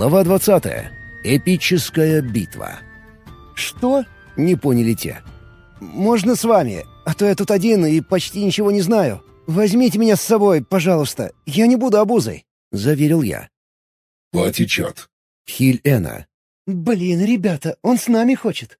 Глава 20. Эпическая битва. «Что?» — не поняли те. «Можно с вами, а то я тут один и почти ничего не знаю. Возьмите меня с собой, пожалуйста. Я не буду обузой», — заверил я. «Пати-чат». Хиль Эна. «Блин, ребята, он с нами хочет».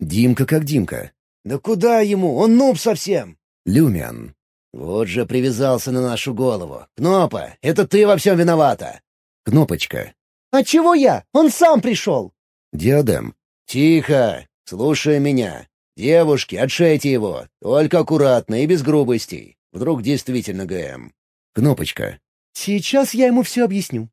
Димка как Димка. «Да куда ему? Он нуб совсем!» Люмиан. «Вот же привязался на нашу голову. Кнопа, это ты во всем виновата!» Кнопочка. «А чего я? Он сам пришел!» Диадем. «Тихо! Слушай меня. Девушки, отшейте его. Только аккуратно и без грубостей. Вдруг действительно ГМ». Кнопочка. «Сейчас я ему все объясню».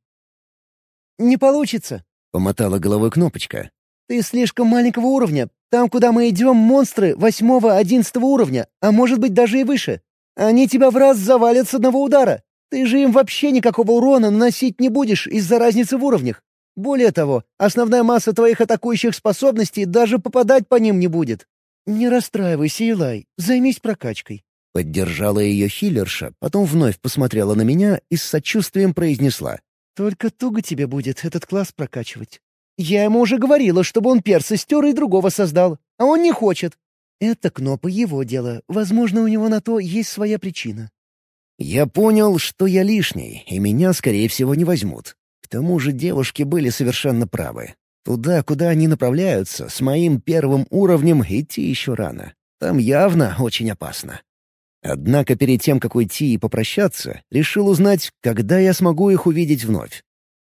«Не получится», — помотала головой Кнопочка. «Ты слишком маленького уровня. Там, куда мы идем, монстры восьмого-одиннадцатого уровня, а может быть даже и выше. Они тебя в раз завалят с одного удара. Ты же им вообще никакого урона наносить не будешь из-за разницы в уровнях. Более того, основная масса твоих атакующих способностей даже попадать по ним не будет. Не расстраивайся, Илай, займись прокачкой». Поддержала ее хиллерша, потом вновь посмотрела на меня и с сочувствием произнесла. «Только туго тебе будет этот класс прокачивать. Я ему уже говорила, чтобы он перса стер и другого создал, а он не хочет. Это Кнопа его дело. Возможно, у него на то есть своя причина. Я понял, что я лишний, и меня, скорее всего, не возьмут. К тому же девушки были совершенно правы. Туда, куда они направляются, с моим первым уровнем идти еще рано. Там явно очень опасно. Однако перед тем, как уйти и попрощаться, решил узнать, когда я смогу их увидеть вновь.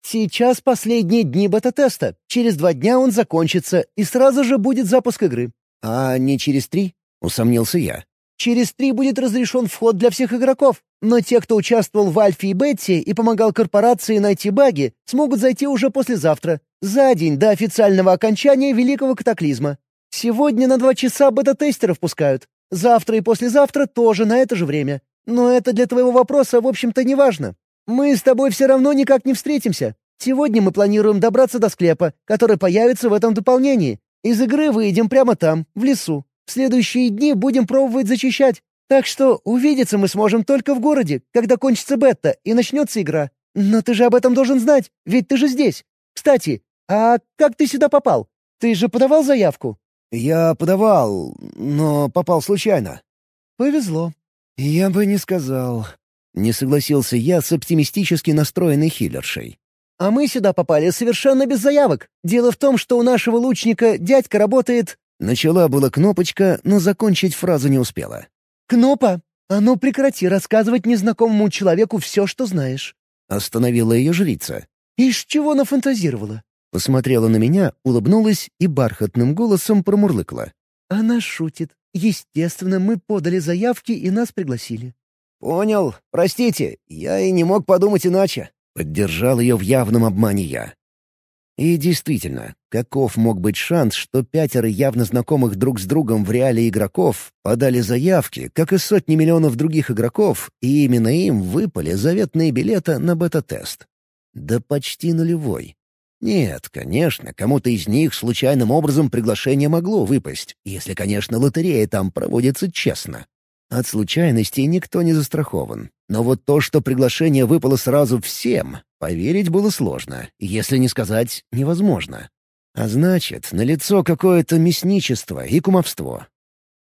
«Сейчас последние дни бета-теста. Через два дня он закончится, и сразу же будет запуск игры». «А не через три?» — усомнился я. Через три будет разрешен вход для всех игроков, но те, кто участвовал в Альфе и Бетте и помогал корпорации найти баги, смогут зайти уже послезавтра, за день до официального окончания Великого Катаклизма. Сегодня на два часа бета-тестеров пускают. Завтра и послезавтра тоже на это же время. Но это для твоего вопроса, в общем-то, не важно. Мы с тобой все равно никак не встретимся. Сегодня мы планируем добраться до склепа, который появится в этом дополнении. Из игры выйдем прямо там, в лесу. В следующие дни будем пробовать зачищать. Так что увидеться мы сможем только в городе, когда кончится бета и начнется игра. Но ты же об этом должен знать, ведь ты же здесь. Кстати, а как ты сюда попал? Ты же подавал заявку?» «Я подавал, но попал случайно». «Повезло». «Я бы не сказал». Не согласился я с оптимистически настроенной хиллершей. «А мы сюда попали совершенно без заявок. Дело в том, что у нашего лучника дядька работает Начала была кнопочка, но закончить фразу не успела. «Кнопа, а ну прекрати рассказывать незнакомому человеку все, что знаешь». Остановила ее жрица. «Из чего нафантазировала?» Посмотрела на меня, улыбнулась и бархатным голосом промурлыкла. «Она шутит. Естественно, мы подали заявки и нас пригласили». «Понял. Простите, я и не мог подумать иначе». Поддержал ее в явном обмане я. И действительно, каков мог быть шанс, что пятеро явно знакомых друг с другом в реале игроков подали заявки, как и сотни миллионов других игроков, и именно им выпали заветные билеты на бета-тест? Да почти нулевой. Нет, конечно, кому-то из них случайным образом приглашение могло выпасть, если, конечно, лотерея там проводится честно. От случайностей никто не застрахован. Но вот то, что приглашение выпало сразу всем, поверить было сложно, если не сказать невозможно. А значит, налицо какое-то мясничество и кумовство.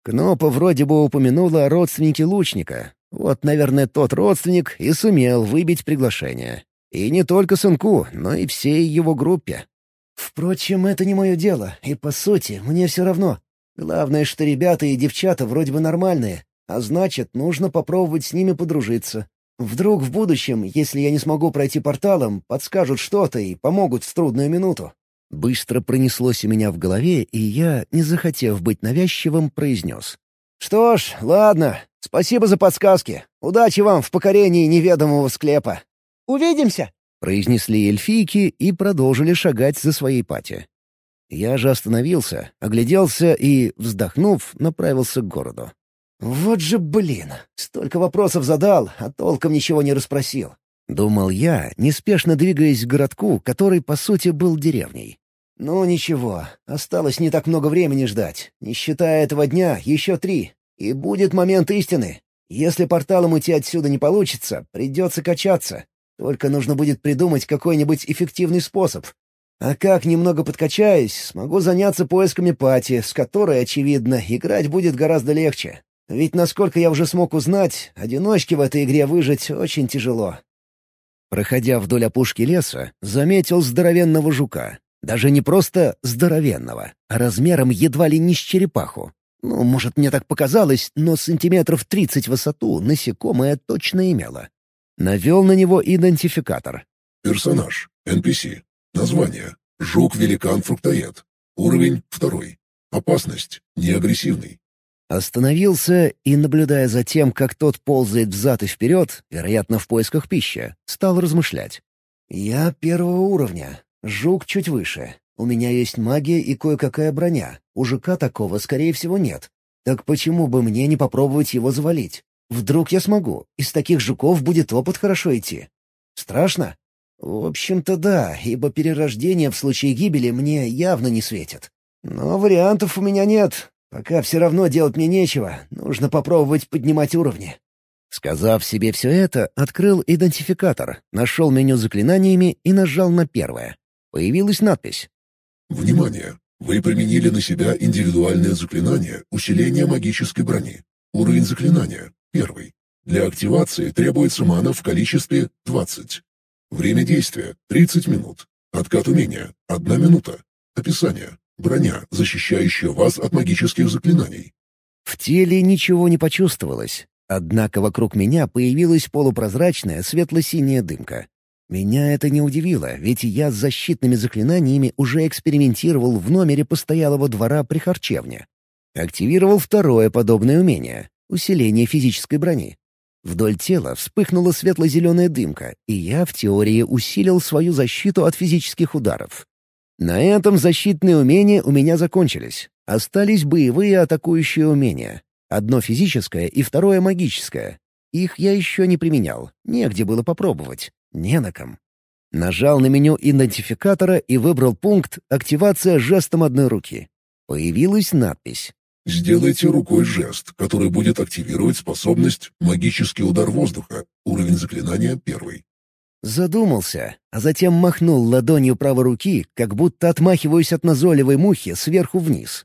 Кнопа вроде бы упомянула о родственнике лучника. Вот, наверное, тот родственник и сумел выбить приглашение. И не только сынку, но и всей его группе. «Впрочем, это не мое дело, и, по сути, мне все равно. Главное, что ребята и девчата вроде бы нормальные, а значит, нужно попробовать с ними подружиться. Вдруг в будущем, если я не смогу пройти порталом, подскажут что-то и помогут в трудную минуту». Быстро пронеслось у меня в голове, и я, не захотев быть навязчивым, произнес. «Что ж, ладно. Спасибо за подсказки. Удачи вам в покорении неведомого склепа». «Увидимся!» — произнесли эльфийки и продолжили шагать за своей пати. Я же остановился, огляделся и, вздохнув, направился к городу. «Вот же блин! Столько вопросов задал, а толком ничего не расспросил». Думал я, неспешно двигаясь к городку, который, по сути, был деревней. «Ну ничего, осталось не так много времени ждать. Не считая этого дня, еще три. И будет момент истины. Если порталом уйти отсюда не получится, придется качаться. Только нужно будет придумать какой-нибудь эффективный способ. А как немного подкачаюсь, смогу заняться поисками пати, с которой, очевидно, играть будет гораздо легче. Ведь, насколько я уже смог узнать, одиночке в этой игре выжить очень тяжело. Проходя вдоль опушки леса, заметил здоровенного жука. Даже не просто здоровенного, а размером едва ли не с черепаху. Ну, может, мне так показалось, но сантиметров тридцать высоту насекомое точно имело. Навел на него идентификатор. Персонаж. NPC. Название. Жук-великан-фруктоед. Уровень второй. Опасность. Неагрессивный. Остановился и, наблюдая за тем, как тот ползает взад и вперед, вероятно, в поисках пищи, стал размышлять. «Я первого уровня. Жук чуть выше. У меня есть магия и кое-какая броня. У жука такого, скорее всего, нет. Так почему бы мне не попробовать его завалить? Вдруг я смогу. Из таких жуков будет опыт хорошо идти. Страшно? В общем-то, да, ибо перерождение в случае гибели мне явно не светит. Но вариантов у меня нет. Пока все равно делать мне нечего. Нужно попробовать поднимать уровни. Сказав себе все это, открыл идентификатор, нашел меню заклинаниями и нажал на первое. Появилась надпись. «Внимание! Вы применили на себя индивидуальное заклинание усиления магической брони. Уровень заклинания — первый. Для активации требуется мана в количестве 20. Время действия — 30 минут. Откат умения — 1 минута. Описание. Броня, защищающая вас от магических заклинаний. В теле ничего не почувствовалось, однако вокруг меня появилась полупрозрачная светло-синяя дымка. Меня это не удивило, ведь я с защитными заклинаниями уже экспериментировал в номере постоялого двора при харчевне. Активировал второе подобное умение — усиление физической брони. Вдоль тела вспыхнула светло-зеленая дымка, и я в теории усилил свою защиту от физических ударов. На этом защитные умения у меня закончились. Остались боевые атакующие умения. Одно физическое и второе магическое. Их я еще не применял. Негде было попробовать. Не на ком. Нажал на меню идентификатора и выбрал пункт «Активация жестом одной руки». Появилась надпись Сделайте рукой жест, который будет активировать способность «Магический удар воздуха», уровень заклинания первый. Задумался, а затем махнул ладонью правой руки, как будто отмахиваясь от назойливой мухи сверху вниз.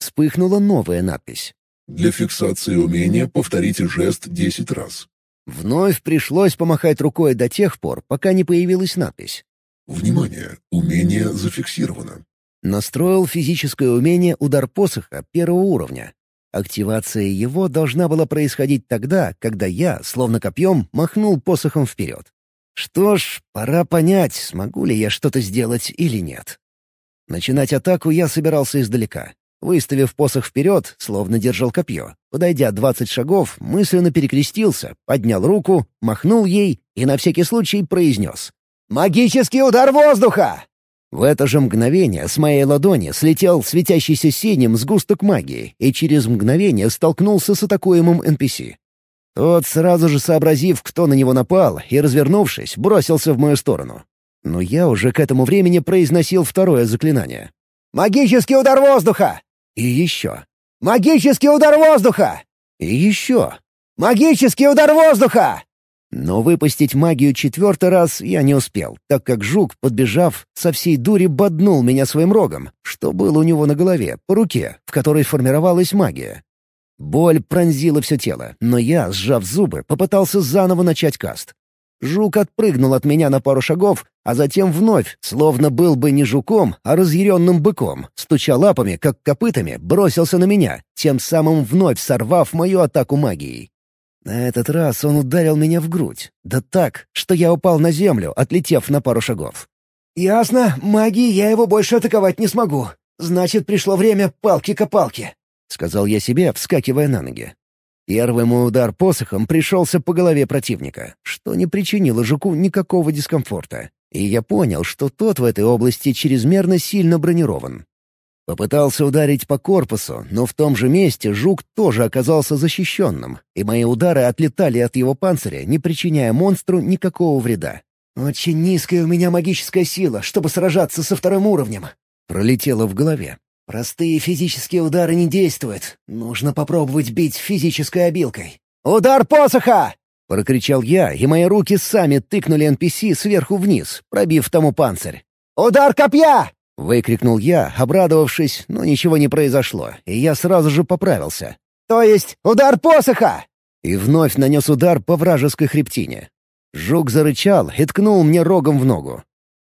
Вспыхнула новая надпись. Для фиксации умения повторите жест 10 раз. Вновь пришлось помахать рукой до тех пор, пока не появилась надпись. Внимание! Умение зафиксировано. Настроил физическое умение «Удар посоха» первого уровня. Активация его должна была происходить тогда, когда я, словно копьем, махнул посохом вперед. Что ж, пора понять, смогу ли я что-то сделать или нет. Начинать атаку я собирался издалека. Выставив посох вперед, словно держал копье, подойдя двадцать шагов, мысленно перекрестился, поднял руку, махнул ей и на всякий случай произнес. «Магический удар воздуха!» В это же мгновение с моей ладони слетел светящийся синим сгусток магии и через мгновение столкнулся с атакуемым NPC. Тот, сразу же сообразив, кто на него напал, и, развернувшись, бросился в мою сторону. Но я уже к этому времени произносил второе заклинание. «Магический удар воздуха!» И еще. «Магический удар воздуха!» И еще. «Магический удар воздуха!» Но выпустить магию четвертый раз я не успел, так как жук, подбежав, со всей дури боднул меня своим рогом, что было у него на голове, по руке, в которой формировалась магия. Боль пронзила все тело, но я, сжав зубы, попытался заново начать каст. Жук отпрыгнул от меня на пару шагов, а затем вновь, словно был бы не жуком, а разъяренным быком, стуча лапами, как копытами, бросился на меня, тем самым вновь сорвав мою атаку магией. На этот раз он ударил меня в грудь. Да так, что я упал на землю, отлетев на пару шагов. «Ясно, магией я его больше атаковать не смогу. Значит, пришло время палки-копалки», — сказал я себе, вскакивая на ноги. Первый мой удар посохом пришелся по голове противника, что не причинило жуку никакого дискомфорта. И я понял, что тот в этой области чрезмерно сильно бронирован. Попытался ударить по корпусу, но в том же месте жук тоже оказался защищенным, и мои удары отлетали от его панциря, не причиняя монстру никакого вреда. «Очень низкая у меня магическая сила, чтобы сражаться со вторым уровнем», — пролетело в голове. «Простые физические удары не действуют. Нужно попробовать бить физической обилкой». «Удар посоха!» — прокричал я, и мои руки сами тыкнули NPC сверху вниз, пробив тому панцирь. «Удар копья!» — выкрикнул я, обрадовавшись, но ничего не произошло, и я сразу же поправился. «То есть удар посоха!» И вновь нанес удар по вражеской хребтине. Жук зарычал и ткнул мне рогом в ногу.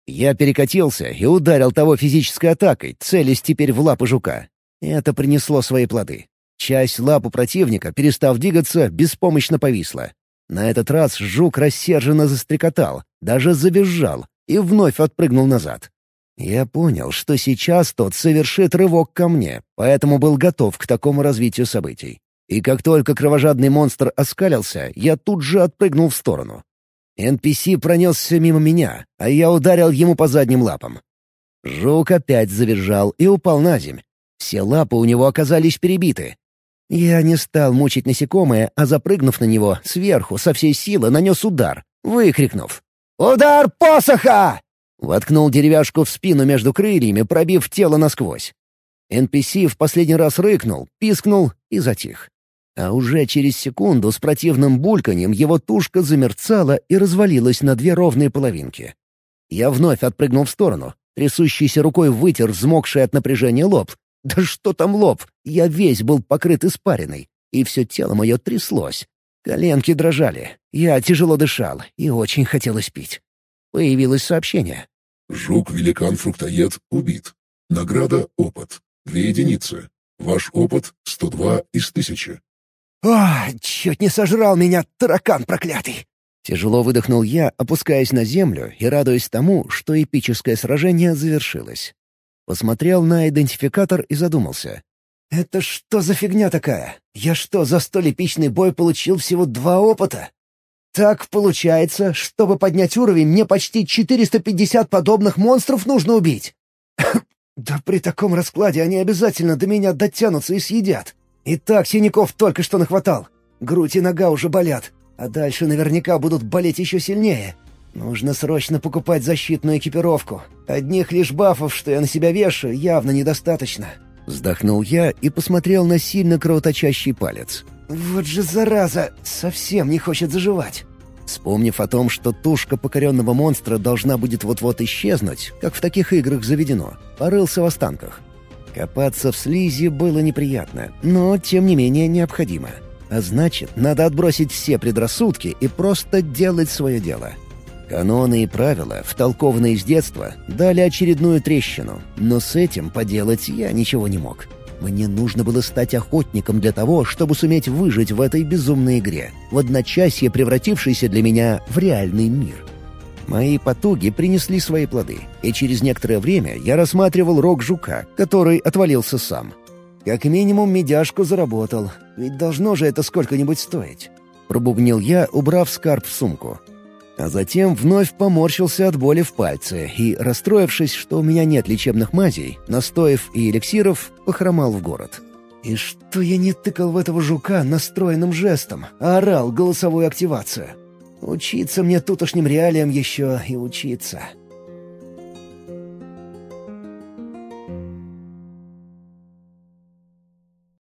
Я перекатился и ударил того физической атакой, целясь теперь в лапы жука. Это принесло свои плоды. Часть лап у противника, перестав двигаться, беспомощно повисла. На этот раз жук рассерженно застрекотал, даже завизжал и вновь отпрыгнул назад. Я понял, что сейчас тот совершит рывок ко мне, поэтому был готов к такому развитию событий. И как только кровожадный монстр оскалился, я тут же отпрыгнул в сторону. NPC пронесся мимо меня, а я ударил ему по задним лапам. Жук опять завизжал и упал на земь. Все лапы у него оказались перебиты. Я не стал мучить насекомое, а запрыгнув на него, сверху со всей силы нанес удар, выкрикнув «Удар посоха!» Воткнул деревяшку в спину между крыльями, пробив тело насквозь. NPC в последний раз рыкнул, пискнул и затих. А уже через секунду с противным бульканьем его тушка замерцала и развалилась на две ровные половинки. Я вновь отпрыгнул в сторону, трясущейся рукой вытер взмокший от напряжения лоб. Да что там лоб? Я весь был покрыт испариной, и все тело мое тряслось. Коленки дрожали, я тяжело дышал и очень хотелось пить. Появилось сообщение. «Жук-великан-фруктоед убит. Награда — опыт. Две единицы. Ваш опыт — 102 из 1000. «О, чуть не сожрал меня, таракан проклятый!» Тяжело выдохнул я, опускаясь на землю и радуясь тому, что эпическое сражение завершилось. Посмотрел на идентификатор и задумался. «Это что за фигня такая? Я что, за столь эпичный бой получил всего два опыта?» «Так получается, чтобы поднять уровень, мне почти 450 подобных монстров нужно убить!» «Да при таком раскладе они обязательно до меня дотянутся и съедят!» И так синяков только что нахватал. Грудь и нога уже болят. А дальше наверняка будут болеть еще сильнее. Нужно срочно покупать защитную экипировку. Одних лишь бафов, что я на себя вешаю, явно недостаточно. Вздохнул я и посмотрел на сильно кровоточащий палец. Вот же зараза, совсем не хочет заживать. Вспомнив о том, что тушка покоренного монстра должна будет вот-вот исчезнуть, как в таких играх заведено, порылся в останках. Копаться в слизи было неприятно, но, тем не менее, необходимо. А значит, надо отбросить все предрассудки и просто делать свое дело. Каноны и правила, втолкованные с детства, дали очередную трещину, но с этим поделать я ничего не мог. Мне нужно было стать охотником для того, чтобы суметь выжить в этой безумной игре, в одночасье превратившейся для меня в реальный мир. Мои потуги принесли свои плоды, и через некоторое время я рассматривал рог жука, который отвалился сам. Как минимум медяшку заработал, ведь должно же это сколько-нибудь стоить. Пробубнил я, убрав скарб в сумку. А затем вновь поморщился от боли в пальце и, расстроившись, что у меня нет лечебных мазей, настоев и эликсиров, похромал в город. И что я не тыкал в этого жука настроенным жестом, а орал голосовую активацию? Учиться мне тутошним реалиям еще и учиться.